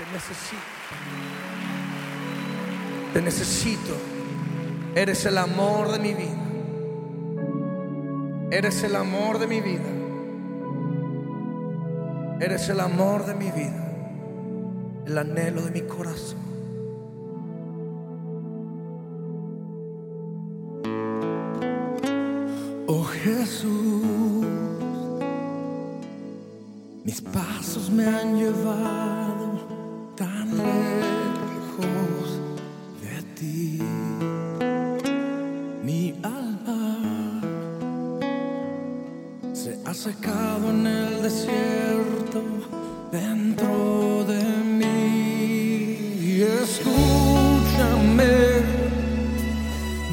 Te necesito. Te necesito. Eres el amor de mi vida. Eres el amor de mi vida. Eres el amor de mi vida. El anhelo de mi corazón. Oh Jesús, mis pasos me han llevado secado en el desierto dentro de mí. Escúchame,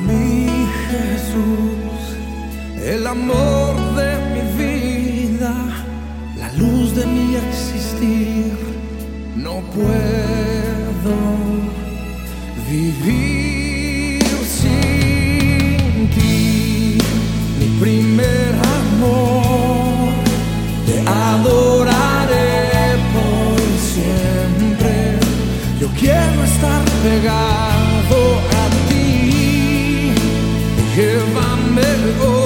mi Jesús, el amor de mi vida, la luz de mi existir. No puedo vivir quiero estar pegado a ti. Llévame hoy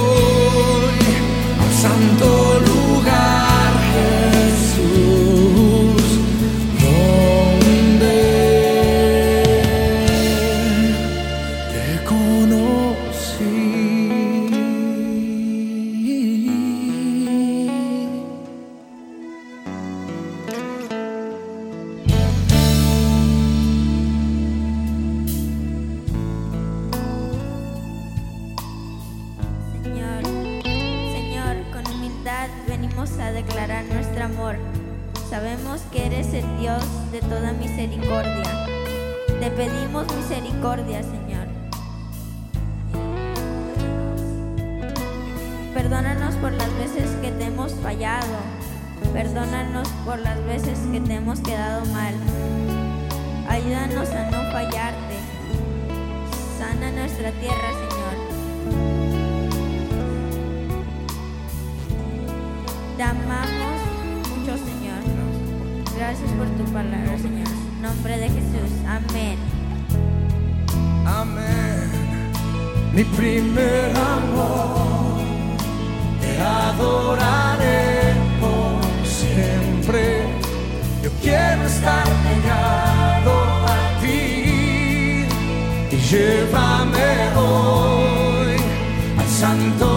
a declarar nuestro amor. Sabemos que eres el Dios de toda misericordia. Te pedimos misericordia, Señor. Perdónanos por las veces que te hemos fallado. Perdónanos por las veces que te hemos quedado mal. Ayúdanos a no fallarte. Sana nuestra tierra, Señor. Te amamos mucho, Señor. Gracias por tu palabra, Señor. En nombre de Jesús. Amén. Amén. Mi primer amor, te adoraré por siempre. Yo quiero estar pegado a ti y llévame hoy al santo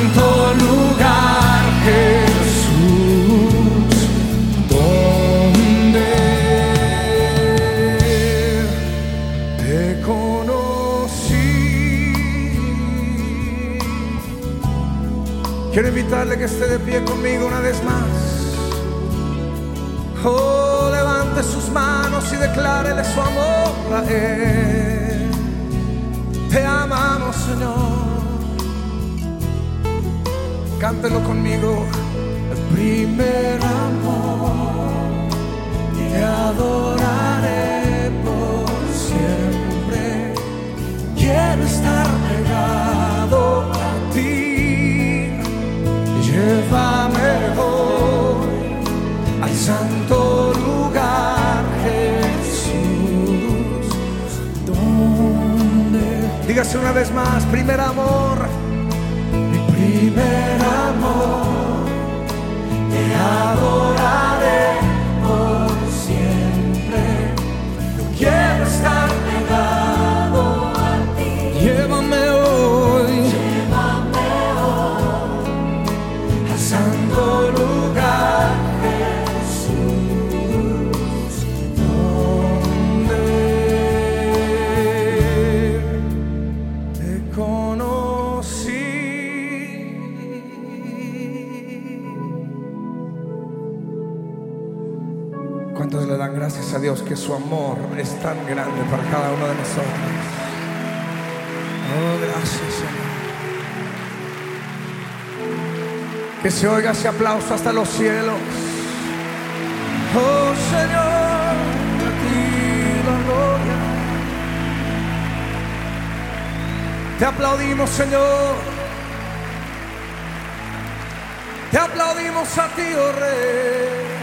santo lugar, Jesús, donde te conocí. Quiero invitarle que esté de pie conmigo una vez más. Oh, levante sus manos y declárele su amor a Él. Te amamos, Señor. Cántelo conmigo. El primer amor. Te adoraré por siempre. Quiero estar pegado a ti. Llévame hoy al santo lugar, Jesús. Donde dígase una vez más, primer amor, mi primer amor, te adoraré su amor es tan grande para cada uno de nosotros. Oh, gracias, Señor. Que se oiga ese aplauso hasta los cielos. Oh, Señor, a ti la gloria. Te aplaudimos, Señor. Te aplaudimos a ti, oh Rey.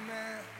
Amen.